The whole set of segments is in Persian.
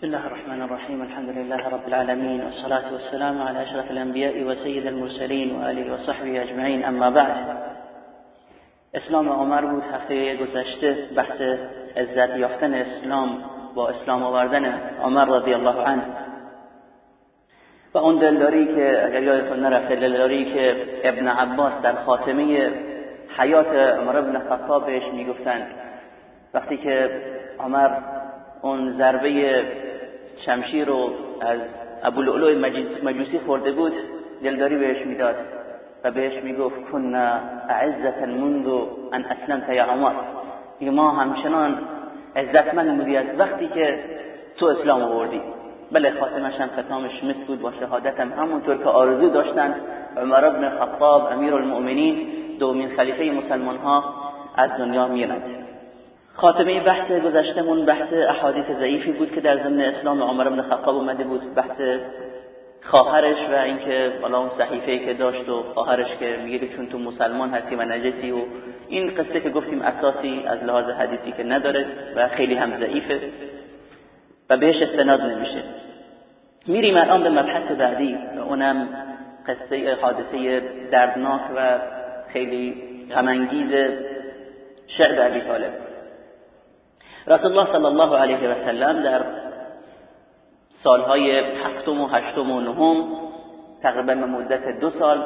بسم الله الرحمن الرحيم الحمد لله رب العالمين والصلاة والسلام على أشرف الأنبياء وسيد المرسلين وآله وصحبه أجمعين اما بعد. اسلام عمر بود هفته گذشته بحث عزت یافتن اسلام با اسلام آوردن عمر رضی الله عنه. و اون دلداری که اگر یادتون نرفته دلداری که ابن عباس در خاتمه حیات عمر بن خطاب بهش می‌گفتن. وقتی که عمر اون ضربه شمشیر رو از ابو مجوسی خورده بود دلداری بهش می‌داد و بهش می‌گفت کن اعزتا منذ ان اسلمت یا عمر. ما همچنان عزتمند بودی از وقتی که تو اسلام آوردی. بله خاتمش هم ختامش مثل بود با شهادتم همونطور که آرزو داشتن عمر بن خطاب امیر المؤمنین دومین خلیفه مسلمان ها از دنیا میرند خاتمه بحث گذشتمون بحث احادیث ضعیفی بود که در ضمن اسلام عمر بن خطاب اومده بود بحث خواهرش و اینکه بالا اون صحیفه که داشت و خواهرش که میگه چون تو مسلمان هستی و نجسی و این قصه که گفتیم اساسی از لحاظ حدیثی که نداره و خیلی هم ضعیفه و بهش استناد نمیشه. میریم الان به مبحث بعدی و اونم قصه حادثه دردناک و خیلی غمانگیز شعب ابی طالب. رسول الله صلی الله علیه و سلم در سالهای هفتم و هشتم و نهم تقریبا مدت دو سال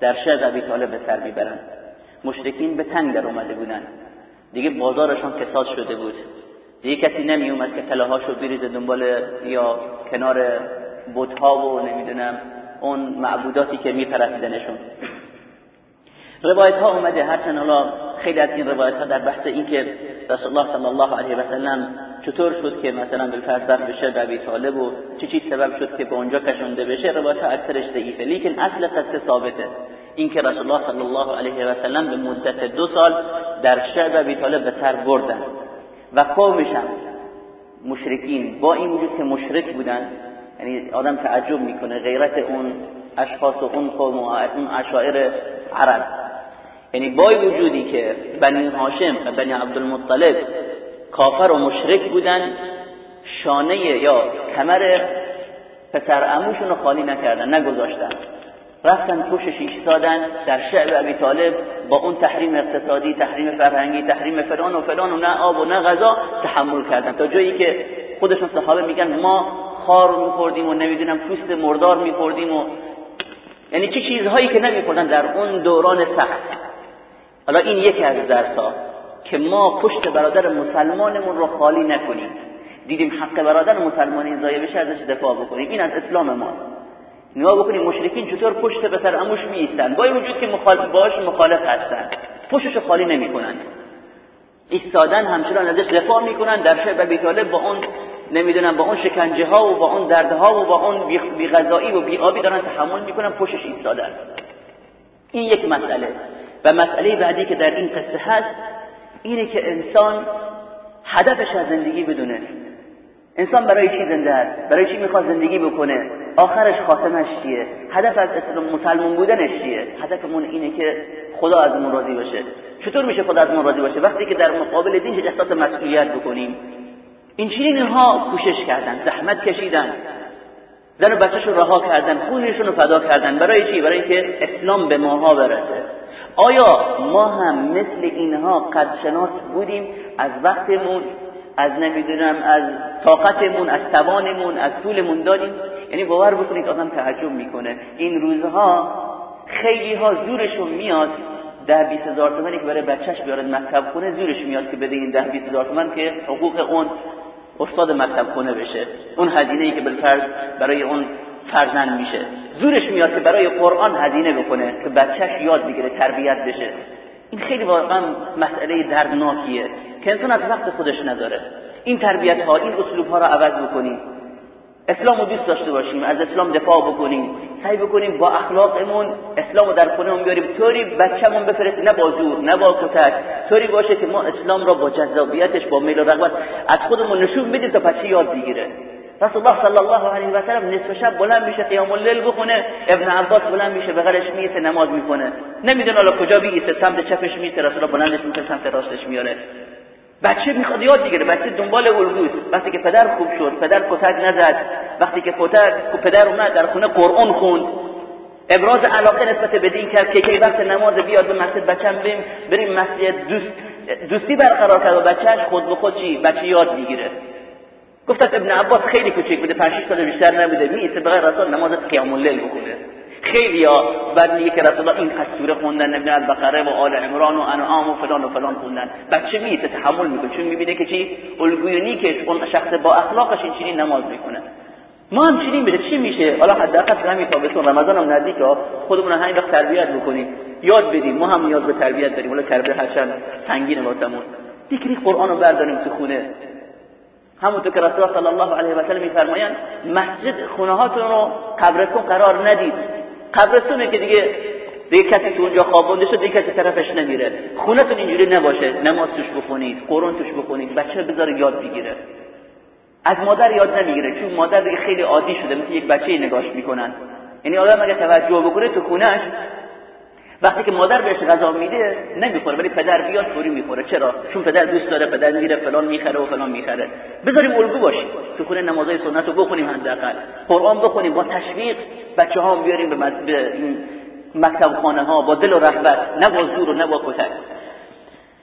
در شهر ابی طالب به سر می‌برند مشرکین به تنگ در اومده بودن دیگه بازارشان کساد شده بود دیگه کسی نمی اومد که تلاهاشو بریزه دنبال یا کنار بتها و نمی‌دونم اون معبوداتی که میپرستیدنشون روایت ها اومده هرچند حالا خیلی از این روایت ها در بحث این که رسول الله صلی الله علیه و سلم چطور شد که مثلا بالفرض بشه به ابی طالب و چه چیز سبب شد که به اونجا کشونده بشه روایت اکثرش ضعیفه لیکن اصل قصه ثابته این که رسول الله صلی الله علیه و سلم به مدت دو سال در شعب ابی طالب به سر بردن و قومش هم مشرکین با این وجود که مشرک بودن یعنی آدم تعجب می‌کنه غیرت اون اشخاص و اون قوم و اون اشاعر عرب یعنی با وجودی که بنی هاشم و بنی عبدالمطلب کافر و مشرک بودن شانه یا کمر پسر اموشون رو خالی نکردن نگذاشتن. رفتن پوشش ایستادن در شعب ابی طالب با اون تحریم اقتصادی تحریم فرهنگی تحریم فلان و فلان و نه آب و نه غذا تحمل کردن. تا جایی که خودشون صحابه میگن ما خار میخوردیم و نمی‌دونم پوست مردار میخوردیم و یعنی چه چیزهایی که نمیخوردن در اون دوران سخت. حالا این یکی از درس ها که ما پشت برادر مسلمانمون رو خالی نکنیم. دیدیم حق برادر مسلمانی ضایع بشه ازش دفاع بکنیم. این از اسلام ما. نگاه بکنیم مشرکین چطور پشت به سر اموش میستن با وجود که مخالف باش مخالف هستن. پشتش خالی نمی‌کنن. ایستادن همچنان ازش دفاع می‌کنن. در شب طالب با اون نمی‌دونم با اون شکنجه ها و با اون دردها و با اون بی غذایی و بی آبی دارن تحمل می‌کنن. پشتش ایستادن. این یک مسئله. و مسئله بعدی که در این قصه هست اینه که انسان هدفش از زندگی بدونه. انسان برای چی زنده است؟ برای چی می‌خواد زندگی بکنه؟ آخرش خاتمش چیه؟ هدف از اسلام مسلمان بودنش چیه؟ هدفمون اینه که خدا از من راضی باشه. چطور میشه خدا از من راضی باشه؟ وقتی که در مقابل دینش احساس مسئولیت بکنیم. این چنین ها کوشش کردن زحمت کشیدن. زن بچهش رو رها کردن خونشون رو فدا کردن. برای چی؟ برای اینکه اسلام به ماها برسه. آیا ما هم مثل اینها قدشناس بودیم؟ از وقتمون از نمی‌دونم از طاقتمون از توانمون از طولمون دادیم؟ یعنی باور بکنید آدم تعجب می‌کنه. این روزها خیلی ها زورشون میاد ده بیست هزار تومنی که برای بچهش بیارد مکتب خونه زورش میاد که بده این ده بیست هزار تومن که حقوق اون استاد مکتب خونه بشه اون هزینه ای که بالفرض برای اون فرزند میشه. زورش میاد که برای قرآن هزینه بکنه که بچهش یاد بگیره تربیت بشه. این خیلی واقعا مسئله دردناکیه که انسان از وقت خودش نداره. این تربیت ها این اسلوب ها را عوض بکنیم اسلام رو دوست داشته باشیم از اسلام دفاع بکنیم سعی بکنیم با اخلاقمون اسلام رو در خونهمون بیاریم. طوری بچه‌مون بفرستیم نه با زور نه با کتک طوری باشه که ما اسلام را با جذابیتش با میل و رغبت از خودمون نشون بدیم تا بچه یاد بگیره. رسول الله صلی الله علیه و سلم نصف شب بلند میشه قیام اللیل بخونه. ابن عباس بلند میشه بغلش میسه نماز می‌کنه نمی‌دونه حالا کجا بیسته سمت چپش میسه رسول الله بلندش میشه سمت راستش میاره بچه می‌خواد یاد بگیره بچه دنبال الگوست وقتی که پدر خوب شد پدر کتک نزد. وقتی که پدر اومد در خونه قرآن خوند. ابراز علاقه نسبت به دین کرد که کی وقت نماز بیاد به مسجد بچم بریم بریم مسجد دوست دوستی برقرار کرد و بچهش خود به خود چی؟ بچه یاد می‌گیره. گفت ابن عباس خیلی کوچیک بوده 5 سال بیشتر نبوده. میسه بغیر رسول نماز قیام اللیل بخونه. خیلی ها بعد میگه که رسول الله این سوره خوندن ابن البقره و آل عمران و انعام و فلان و فلان خوندن. بچه میسه تحمل می‌کنه. چون می‌بینه که چی؟ الگوی که اون شخص با اخلاقش این چنین نماز می‌کنه. ما هم چنین بده چی میشه؟ حالا حداقل همین تابستون رمضان هم نزدیک ها. خودمون همین وقت تربیت بکنیم. یاد بدیم. ما هم نیاز به تربیت داریم. ولی تربیت هرچند سنگینه واسمون. دیگری قرآن رو برداریم تو خونه. همونطور که رسول الله صلی الله علیه و سلم میفرمایند مسجد خونه هاتون رو قبرتون قرار ندید. قبرتونه که دیگه دیگه کسی تو اونجا خوابونده شد دیگه کسی طرفش نمیره. خونتون اینجوری نباشه نماز توش بخونید قرآن توش بخونید بچه بذاره یاد بگیره. از مادر یاد نمی‌گیره چون مادر دیگه خیلی عادی شده مثل یک بچه نگاش می‌کنن. یعنی آدم اگه توجه بکنه تو خونش وقتی که مادر بهش غذا میده نمی‌خوره ولی پدر بیاد فوری می‌خوره. چرا؟ چون پدر دوست داره پدر میره فلان می‌خره و فلان می‌خره. بذاریم الگو باشیم. تو خونه نمازهای سنت رو بخونیم حداقل. قرآن بخونیم با تشویق. بچه ها بیاریم به, مکتب خانه ها با دل و رغبت نه با زور و نه با کتک.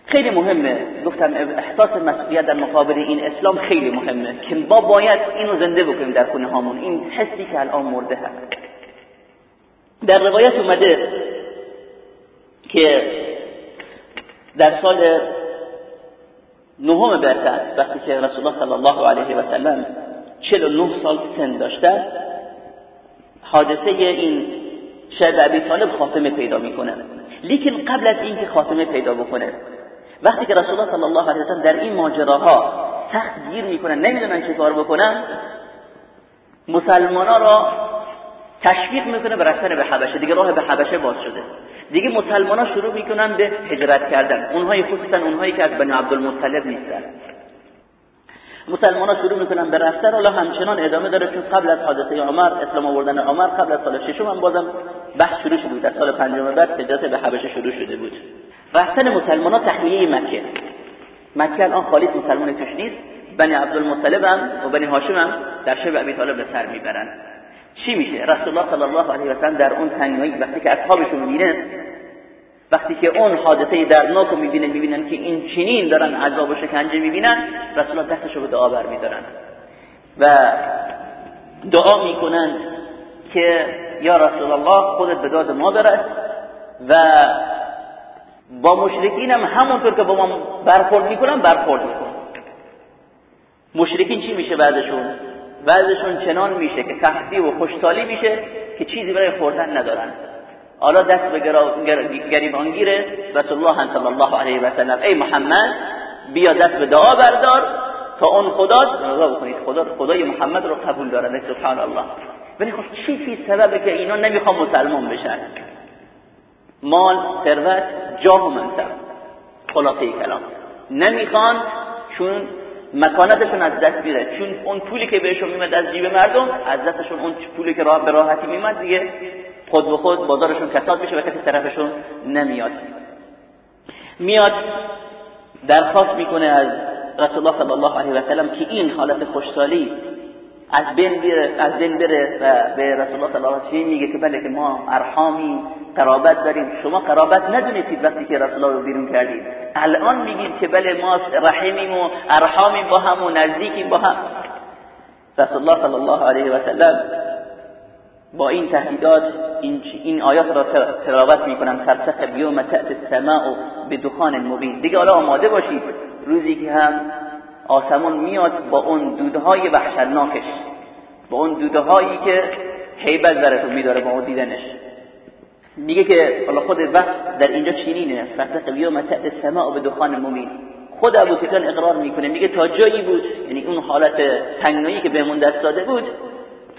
خیلی مهمه. گفتم احساس مسئولیت در مقابل این اسلام خیلی مهمه. که با باید اینو زنده بکنیم در خونه هامون. این حسی که الان مرده هست. در روایت اومده که در سال نهم بعثت وقتی که رسول الله صلی الله علیه و سلم 49 سال سن داشته حادثه این شهد ابی طالب خاتمه پیدا می‌کنه. لیکن قبل از اینکه خاتمه پیدا بکنه وقتی که رسول الله صلی الله علیه و سلم در این ماجراها سخت گیر می‌کنن نمی‌دونن چه کار بکنن مسلمانا را تشویق می‌کنه به رفتن به حبشه. دیگه راه به حبشه باز شده. دیگه مسلمان ها شروع می‌کنن به هجرت کردن. اونهای خصوصا اونهایی که از بنی عبدالمطلب نیستن. مسلمان ها شروع می‌کنن به رفتن. حالا همچنان ادامه داره چون قبل از حادثه عمر اسلام آوردن عمر قبل از سال ششم هم بازم بحث شروع شده بود. از سال پنجم بعد هجرت به حبشه شروع شده بود. رفتن مسلمان ها تحلیه مکه. مکه الان خالیت مسلمان توش نیست. بنی عبدالمطلب هم و بنی هاشم هم در شب ابی طالب به سر می‌برن. چی میشه؟ رسول الله صلی الله علیه و سلم در اون تنهایی وقتی که اصحابش می‌بینه وقتی که اون حادثه دردناک رو می‌بینه می‌بینن که این چنین دارن عذاب و شکنجه می‌بینن رسول الله دستش رو به دعا برمیدارن. و دعا می‌کنن که یا رسول الله خودت به داد ما برس و با مشرکین هم همونطور که با ما برخورد می‌کنن برخورد میکن مشرکین چی میشه بعدشون؟ بعضشون چنان میشه که تحصیل و خوشسالی میشه که چیزی برای خوردن ندارن. حالا دست به گریبان گیره رسول الله صلی الله علیه و سلم. ای محمد بیا دست به دعا بردار تا اون خدا نگاه بکنید. خدا خدای محمد رو قبول داره. سبحان الله ولی خب چی فی سببه که اینا نمی‌خوان مسلمان بشن؟ مال ثروت جاه و منصب خلاصه کلام. نمی‌خوان چون مکانتشون از دست میره. چون اون پولی که بهشون میمد از جیب مردم از دستشون اون پولی که راه به راحتی میمد دیگه خود به خود بازارشون کساد میشه و کسی طرفشون نمیاد. میاد درخواست می‌کنه از رسول الله صلی الله علیه و سلم که این حالت خوشحالی از بین بره از بین بره و به رسول الله صلی الله علیه و میگه که بله که ما ارحامی قرابت داریم. شما قرابت ندونید وقتی که رسول الله رو بیرون کردید. الان میگید که بله ما رحمیم و ارحامیم با هم و نزدیکیم با هم. رسول الله صلی الله علیه و سلم با این تهدیدات این, این آیات را تلاوت می‌کنن فرسخ بیوم تأت السماء بدخان مبین. دیگه حالا آماده باشید. روزی که هم آسمون میاد با اون دودهای وحشتناکش با اون دودهایی که حیبت براتون میداره با اون دیدنش. میگه که حالا خود وقت در اینجا چینینه. فرسخ بیوم تأت السماء بدخان مبین. خود ابو اقرار می‌کنه. میگه تا جایی بود یعنی اون حالت تنگنایی که بهمون دست داده بود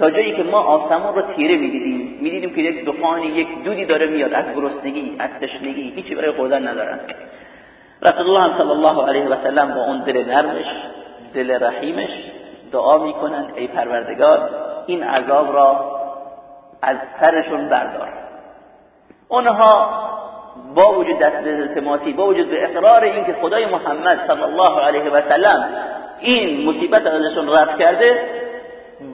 تا جایی که ما آسمون رو تیره می‌دیدیم می‌دیدیم که یک دخانی یک دودی داره میاد از گرسنگی از تشنگی هیچی برای خوردن ندارن. رسول الله صلی الله علیه و سلم با اون دل نرمش دل رحیمش دعا می‌کنن ای پروردگار این عذاب را از سرشون بردار. اونها با وجود دست التماسی با وجود به اقرار اینکه خدای محمد صلی الله علیه و سلم این مصیبت ازشون رفت کرده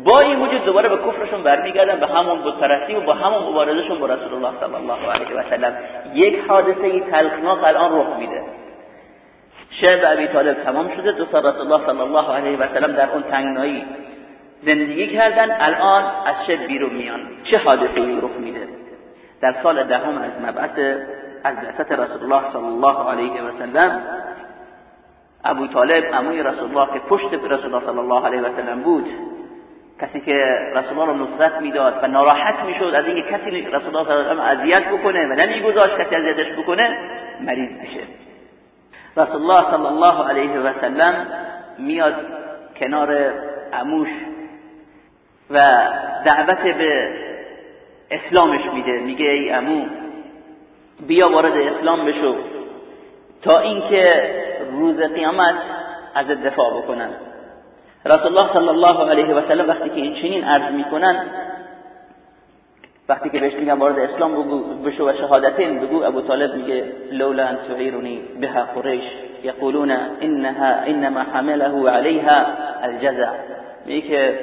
با این وجود دوباره به کفرشون برمیگردن به همون بتپرستی و با همون مبارزشون با رسول الله صلی الله علیه و سلم. یک حادثه تلخناک الان رخ میده. شعب ابی طالب تمام شده. دو سال رسول الله صلی الله علیه و سلم در اون تنگنایی زندگی کردن. الان از شب بیرون میان. چه حادثه ای رخ میده؟ در سال دهم از مبعث از بعثت رسول الله صلی الله علیه و سلم ابو طالب عموی رسول الله که پشت رسول الله صلی الله علیه و سلم بود کسی که رسول الله رو نصرت می‌داد و ناراحت می‌شد از اینکه کسی رسول الله صلی الله اذیت بکنه و نمیگذاشت کسی اذیتش بکنه مریض میشه. رسول الله صلی الله علیه و سلم میاد کنار عموش و دعوت به اسلامش میده. میگه ای عمو بیا وارد اسلام بشو تا اینکه روز قیامت از دفاع بکنن. رسول الله صلی الله علیه و سلم وقتی که این چنین عرض می‌کنن وقتی که بهش میگن وارد اسلام بشو و شهادتین بگو ابو طالب میگه لولا ان تعیرنی بها قریش یقولون انها انما حمله عليها الجزع. میگه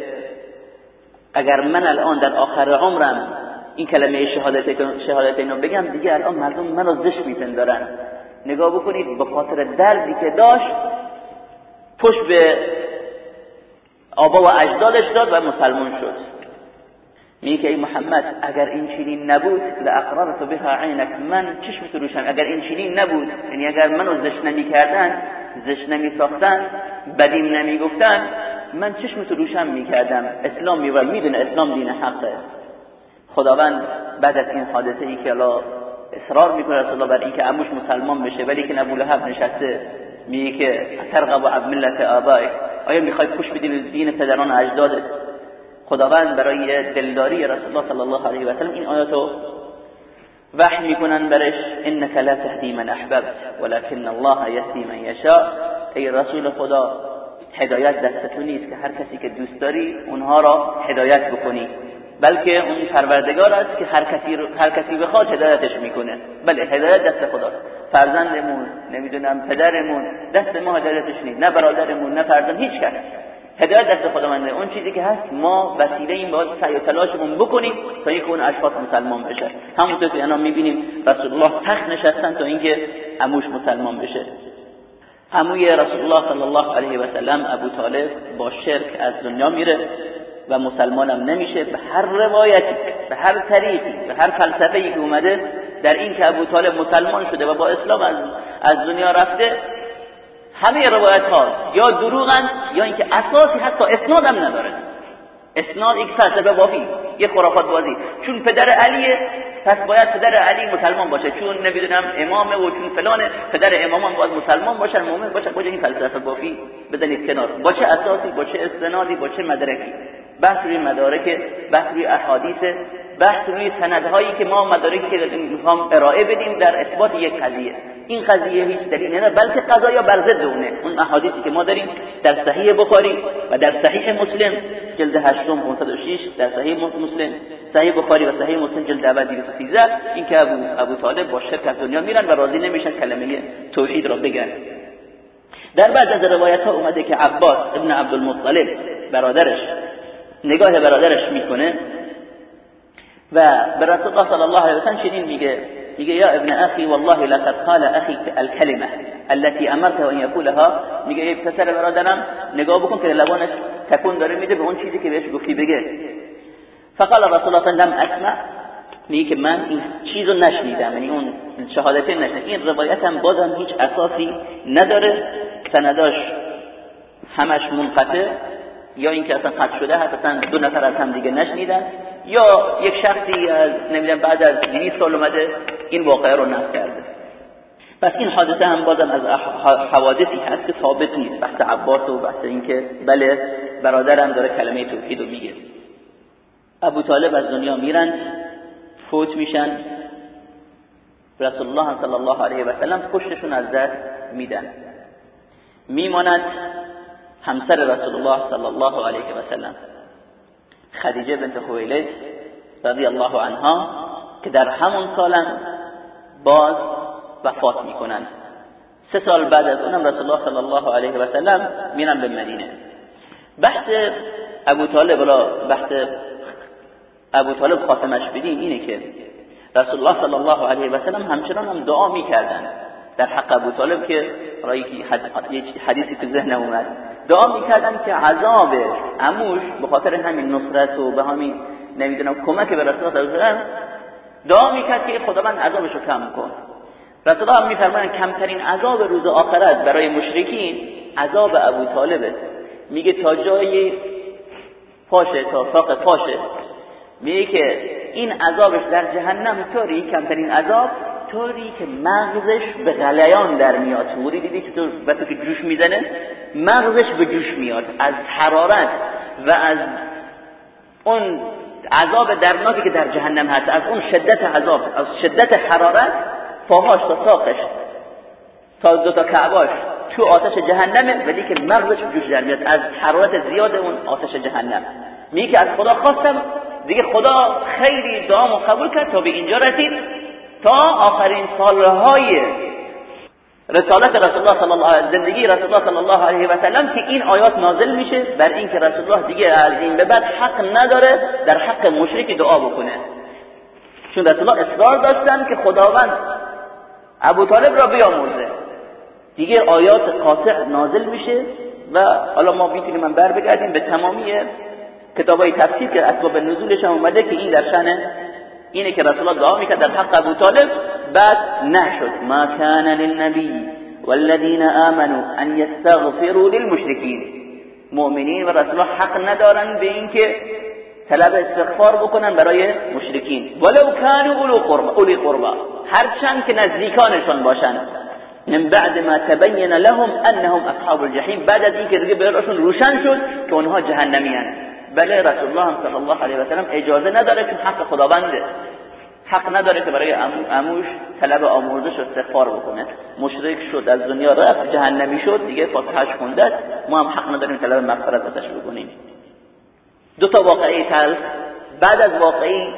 اگر من الان در آخر عمرم این کلمه شهادت شهادتین رو بگم دیگه الان مردم منو زشت میپندارن. نگاه بکنید به خاطر دردی که داشت پشت به آبا و اجدادش داد و مسلمان شد. میگه ای محمد اگر این چنین نبود لاقررت بها عینک. من چشم تو روشن؟ اگر این چنین نبود یعنی اگر منو زشت نمی کردن زشت نمی ساختن بدیم نمی گفتن من چشم تو روشن می کردم اسلام می می‌دونه اسلام دین حقه. خداوند بعد از این حادثه ای که الله اصرار می‌کنه رسول الله بر اینکه عموش مسلمان بشه ولی که ابو لهب نشسته میگه که ترغب عن ملت آبائک. آیا می‌خوای پوش بدین دین پدران اجدادت خداوند برای دلداری رسول الله صلی الله علیه و سلم این آیاتو وحی می‌کنن برش؟ انك لا تهدی من احببت ولكن الله يهدي من يشاء ای رسول خدا هدایت دست تو نیست که هر کسی که دوست داری اونها را هدایت بکنی. بلکه اون پروردگار است که هر کسی هر کسی بخواد هدایتش می‌کنه. بله هدایت دست خداست. فرزندمون نمی‌دونم پدرمون دست ما هدایتش نیست. نه برادرمون نه فرزند هیچ کس. هدایت دست خداونده. اون چیزی که هست ما وسیله این باید سعی و تلاشمون بکنیم تا اینکه اون اشخاص مسلمان بشه. همونطور که الان می‌بینیم رسول الله تخت نشستن تا اینکه عموش مسلمان بشه. عموی رسول الله صلی الله علیه و سلم ابو طالب با شرک از دنیا میره. و مسلمانم نمیشه به هر روایتی به هر طریقی به هر فلسفه‌ای که اومده در این که ابو طالب مسلمان شده و با اسلام از, از دنیا رفته همه روایت ها یا دروغن یا اینکه اساسی حتی اسناد هم نداره. اسناد یک فلسفه بافی یه خرافات بازی. چون پدر علیه پس باید پدر علی مسلمان باشه. چون نمی‌دونم امامه و چون فلانه پدر امامان باید مسلمان باشن مؤمن باشن. باشه این فلسفه بافی بزنید کنار. با چه اساسی با چه استنادی با چه مدرکی. بحث روی مدارک بحث روی احادیث بحث روی سندهایی که ما مدارکی که می‌خوام ارائه بدیم در اثبات یک قضیه. این قضیه هیچ دلیل نه بلکه قضایا بر ضد اونه. اون احادیثی که ما داریم در صحیح بخاری و در صحیح مسلم جلد 8 506 در صحیح مسلم صحیح بخاری و صحیح مسلم جلد اول 213 این که ابو ابو طالب با شرک از دنیا میرن و راضی نمیشن کلمه توحید را بگن. در بعد از روایت ها اومده که عباس ابن عبدالمطلب برادرش نگاه برادرش می‌کنه و به رسول الله صلی الله علیه و چنین میگه میگه یا ابن اخی والله لقد قال اخی الكلمه التي امرته ان يقولها میگه ای پسر برادرم نگاه بکن که لبانش تکون داره میده به اون چیزی که بهش گفتی بگه. فقال رسول الله لم اسمع. میگه که من این چیزو نشنیدم یعنی اون شهادتین نشنیدم. این روایت هم بازم هیچ اساسی نداره. سنداش همش منقطع. یا اینکه اصلا قطع شده هست اصلا دو نفر از هم دیگه نشنیدن یا یک شخصی از نمی‌دونم بعد از 200 سال اومده این واقعه رو نقل کرده. پس این حادثه هم بازم از حوادثی هست که ثابت نیست. بحث عباس و بحث اینکه بله برادرم داره کلمه توحید رو میگه. ابو طالب از دنیا میرن فوت میشن. رسول الله صلی الله علیه و سلم پشتشون از دست میدن. میماند. همسر رسول الله صلی الله علیه و سلم. خدیجه بنت خویلد رضی الله عنها که در همون سالم باز وفات می‌کنند. سه سال بعد از اونم رسول الله صلی الله علیه و سلم میرن به مدینه. بحث ابو طالب ولا بحث ابو طالب خاتمش بدیم اینه که رسول الله صلی الله علیه و سلم همچنان هم دعا می‌کردن در حق ابو طالب که رایی حدیثی تو ذهن اومد. دعا می‌کردن که عذاب اموش به خاطر همین نصرت و به همین نمی‌دونم کمک به رسول الله دعا می‌کرد که خداوند عذابشو کم کن. رسول الله میفرمایند کمترین عذاب روز آخرت برای مشرکین عذاب ابو طالبه. میگه تا جای پاشه تا فاق پاشه. میگه که این عذابش در جهنم طوری کمترین عذاب طوری که مغزش به غلیان در میاد. توری دیدی که تو وقتی که جوش می‌زنه؟ مغزش به جوش میاد. از حرارت و از اون عذاب درناکی که در جهنم هست از اون شدت عذاب از شدت حرارت پاهاش تا ساقش تا دو تا کعباش تو آتش جهنمه ولی که مغزش جوش در میاد. از حرارت زیاد اون آتش جهنم. میگه از خدا خواستم. دیگه خدا خیلی دعامو قبول کرد. تا به اینجا رسید. تا آخرین سالهای رسالت رسول الله صلی الله علیه زندگی رسول الله صلی الله علیه و سلم که این آیات نازل میشه بر اینکه رسول الله دیگه از این به بعد حق نداره در حق مشرک دعا بکنه. چون رسول الله اصرار داشتن که خداوند ابو طالب را بیاموزه دیگه آیات قاطع نازل میشه و حالا ما می‌تونیم من بر بگردیم به تمامی کتابای تفسیر که اسباب نزولش هم اومده که این در شأن اینه که رسول الله دعا می‌کرد در حق ابو طالب بعد نشد. ما كان للنبي والذين آمنوا ان يستغفروا للمشركين مؤمنین و رسول الله حق ندارن به اینکه طلب استغفار بکنن برای مشرکین. ولو كانوا اولو قربا اولی قربا. هرچند که نزدیکانشون باشن. من بعد ما تبین لهم انهم اصحاب الجحیم. بعد از اینکه دیگه براشون روشن شد که اونها جهنمی بله رسول الله صلی الله علیه و سلم اجازه نداره که حق خداونده. حق نداره که برای اموش طلب آمرزش استغفار بکنه. مشرک شد از دنیا رفت جهنمی شد دیگه فاتحش خونده ما هم حق نداریم طلب مغفرت ازش بکنیم. دو تا واقعی تلخ بعد از واقعی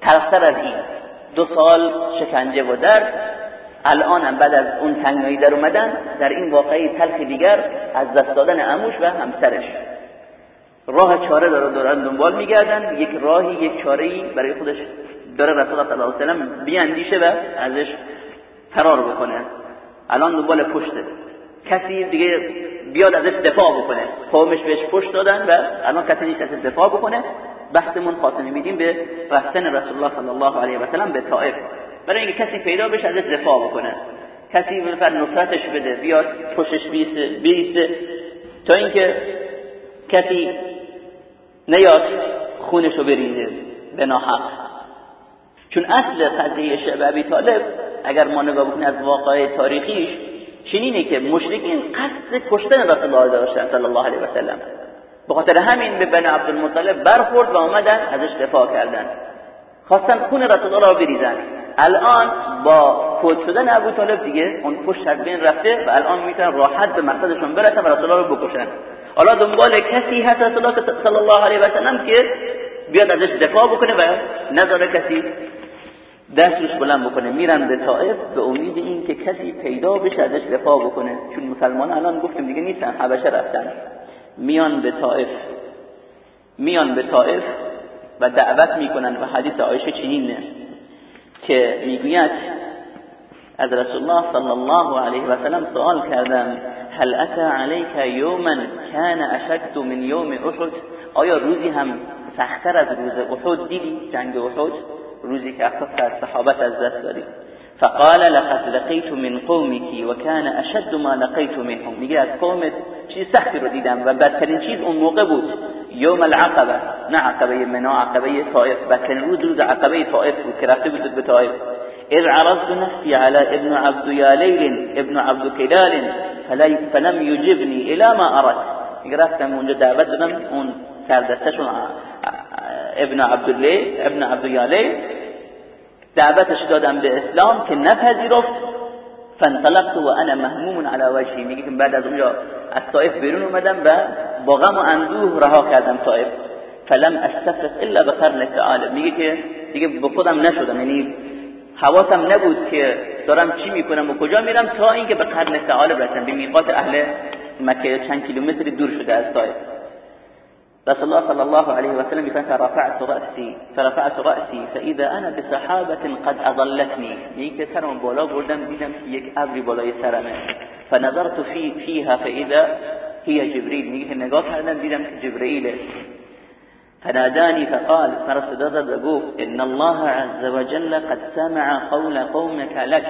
تلختر از این دو سال شکنجه و درد. الان هم بعد از اون تنگنایی در اومدن در این واقعی تلخ دیگر از دست دادن اموش و همسرش. راه چاره داره دارن دنبال میگردن. یک راهی یک چاره‌ای برای خودش داره رسول الله صلی الله علیه و سلم بیاندیشه و ازش فرار بکنه. الان دنبال پشته. کسی دیگه بیاد ازش دفاع بکنه. قومش بهش پشت دادن و الان کسی نیست ازش دفاع بکنه. بحثمون خاتمه میدیم به رفتن رسول الله صلی الله علیه و سلم به طائف. برای اینکه کسی پیدا بشه ازش دفاع بکنه. کسی مثلا نصرتش بده بیاد پشتش بیسته. تا اینکه کسی نیاد خونشو بریزه. به ناحق. چون اصل قضیه شعب طالب اگر ما نگاه بکنیم از واقع تاریخیش چنینه که مشرکین قصد کشتن رسول الله داشتن صلی الله علیه و سلم. به خاطر همین به بن عبدالمطلب برخورد و آمدن ازش دفاع کردن. خواستن خون رسول الله را بریزن. الان با فوت شدن ابو طالب دیگه اون پشت از بین رفته و الان می‌تونن راحت به مقصدشون برسن و رسول الله رو بکشن. حالا دنبال کسی هست رسول صلی الله علیه و که بیاد ازش دفاع بکنه و نذاره کسی دستش بلند بکنه میرن به طائف به امید این که کسی پیدا بشه ازش دفاع بکنه. چون مسلمان الان گفتیم دیگه نیستن حبشه رفتن. میان به طائف میان به طائف و دعوت می‌کنن و حدیث عایشه چنینه که می‌گوید از رسول الله صلی الله علیه و سلم سوال کردم هل اتى عليك يوما كان اشد من يوم احد؟ آیا روزی هم سختتر از روز احد دیدی جنگ احد؟ روزی که اکثر از صحابت دست داری فقال لقد لقيت من قومك وكان أشد ما لقيت منهم. میگه از قومت چیز سختی رو دیدم و بدترین چیز اون موقع بود. یوم العقبة. نه عقبه منا عقبه طائف. بدترین روز روز عقبه طائف بود که رفته بود به طائف. إذ عرضت نفسي على ابن عبد ياليل ابن عبد كلال فلم يجبني إلى ما اردت رفتم اونجا دعوت دادم اون سردستشون ابن عبدالله ابن عبدالله دعوتش دادم به اسلام که نپذیرفت. فانطلقت و انا مهموم على وجهي میگه که بعد از اونجا از طائف بیرون اومدم و با غم و اندوه رها کردم طائف. فلم استفرق الا بقرن تعالی میگه که دیگه به خودم نشدم. یعنی حواسم نبود که دارم چی می‌کنم و کجا میرم تا اینکه به قرن ثعالب رسیدم به میقات اهل مکه چند کیلومتری دور شده از طائف. رسول الله صلى الله عليه وسلم فرفعت رأسي فرفعت رأسي فإذا أنا بسحابة قد أضلتني. يك سرم بالا بردم دیدم یک ابری بالای سرمه فنظرت في فيها فإذا هي جبريل. میگه نگاه کردم دیدم که جبرئیل فناداني فقال فرصد بقوف إن الله عز وجل قد سمع قول قومك لك.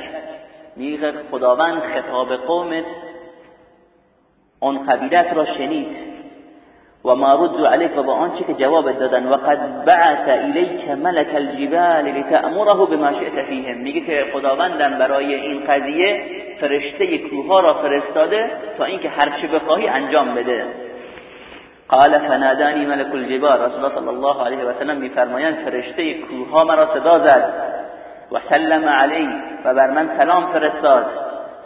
میگه خداوند خطاب قومت اون قبیلت را شنید. و ما رد علیک و با آنچه که جواب دادن و قد بعث الیک ملک الجبال لتأمره بما شئت فیهم میگه که خداوندم برای این قضیه فرشته کوه را فرستاده تا اینکه هر چه بخواهی انجام بده قال فنادانی ملک الجبال رسول الله صلی الله علیه و سلم میفرمایند فرشته کوه ها مرا صدا زد و سلم علی و بر من سلام فرستاد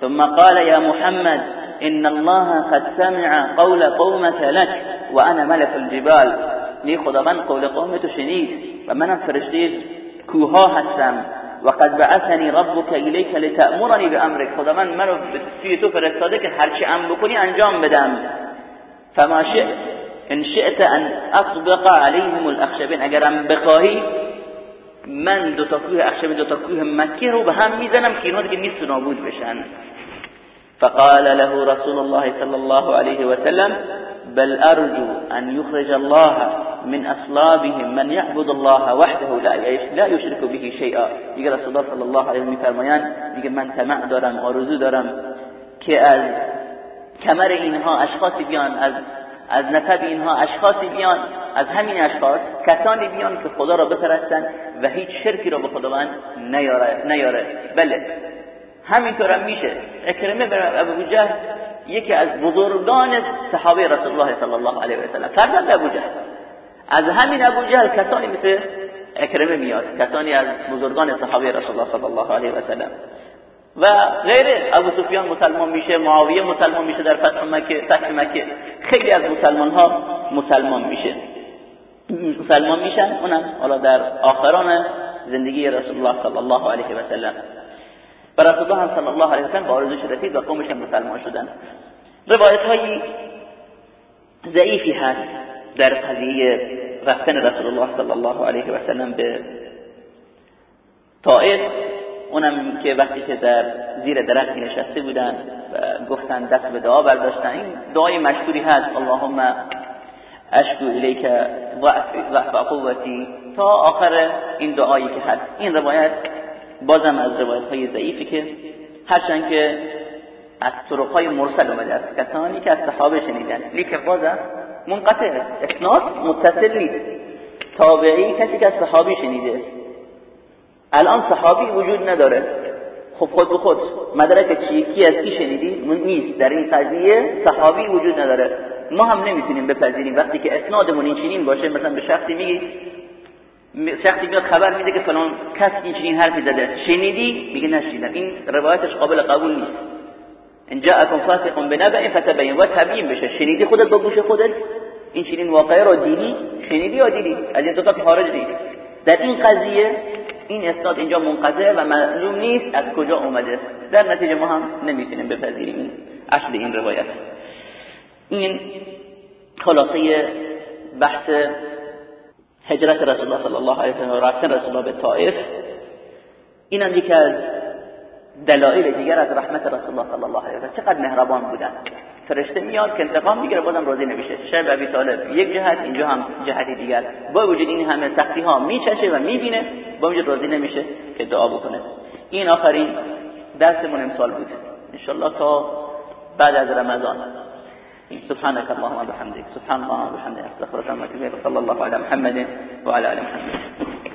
ثم قال یا محمد إن الله قد سمع قول قومك لك وأنا ملك الجبال. نی خداوند قول قومت شنید و منم فرشته کوها هستم و قد بعثني ربك إليك لتأمرني بأمرك. خداوند منو به تو فرستاده که هرچی أمر بکنی انجام بدم. فما شئت إن شئت أن اطبق عليهم الأخشبين. اگرم بخواهی من دو تا کوه دو تا کوه مکه رو به هم میزنم که اینا دیگه نیست نابود بشن. فقال له رسول الله صلى الله عليه وسلم بل أرجو أن يخرج الله من أصلابهم من يعبد الله وحده لا يشرك به شيئا. يقول رسول الله صلى الله عليه فرمایان يقول من تمع دارم آرزو دارم که از کمر اینها اشخاصی بیان از از نسب اینها اشخاصی بیان از همین اشخاص کسانی بیان که خدا را بپرستن و هیچ شرکی را به خداوند نیاره نیاره. بله. همینطور هم میشه. اکرمه بر ابو جهل یکی از بزرگان صحابه رسول الله صلی الله علیه و سلم. فرزند ابو جهل. از همین ابو جهل کسانی مثل اکرمه میاد کسانی از بزرگان صحابه رسول الله صلی الله علیه و سلم. و غیره ابو سفیان مسلمان میشه معاویه مسلمان میشه در فتح مکه فتح مکه. خیلی از مسلمان ها مسلمان میشه. مسلمان میشن اونم حالا در آخران زندگی رسول الله صلی الله علیه و سلم. و رسول الله صلی الله علیه و سلم با آرزوش رسید و قومش مسلمان شدن. روایت های ضعیفی هست در قضیه رفتن رسول الله صلی الله علیه و سلم به طائف. اونم که وقتی که در زیر درختی نشسته بودن و گفتن دست به دعا برداشتن این دعای مشهوری هست. اللهم اشکو الیک ضعف قوتی. تا آخر این دعایی که هست. این روایت بازم از روایت های ضعیفی که هرچند که از طرق های مرسل اومده است کسانی که از صحابه شنیدن. لیکن بازم منقطع اسناد متصل نیست. تابعی کسی که از صحابی شنیده. الان صحابی وجود نداره. خب خود به خود مدرک چی کی از کی شنیدی؟ نیست. در این قضیه صحابی وجود نداره. ما هم نمی‌تونیم بپذیریم. وقتی که اسنادمون این چنین باشه مثلا به شخصی میگی شخصی میاد خبر میده که فلان کس این چنین حرفی زده. شنیدی؟ میگه نشیدم این روایتش قابل قبول نیست. ان جاءكم فاسق بنبأ فتبين و تبیین بشه. شنیدی خودت با گوش خودت؟ این چنین واقعه رو دیدی؟ شنیدی یا دیدی؟ از این دو تا خارج نیست در این قضیه این اسناد اینجا منقطع و معلوم نیست از کجا اومده. در نتیجه ما هم نمی‌تونیم بپذیریم. اصل این روایت. این خلاصه بحث هجرت رسول الله صلی الله علیه و رفتن رسول الله به طائف. این هم یکی از دلایل دیگر از رحمت رسول الله صلی الله علیه و سلم چقدر مهربان بودن. فرشته میاد که انتقام می‌گیره بازم راضی نمیشه. شاید ابی طالب یک جهت اینجا هم جهتی دیگر. با وجود این همه سختی ها میچشه و می‌بینه با وجود راضی نمیشه که دعا بکنه. این آخرین درسمون امسال بود. ان تا بعد از رمضان. سبحانك اللهم وبحمدك. سبحان الله وبحمده أستغفرك واتوب إليك. صلى الله على محمد وعلى آل محمد.